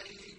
عليه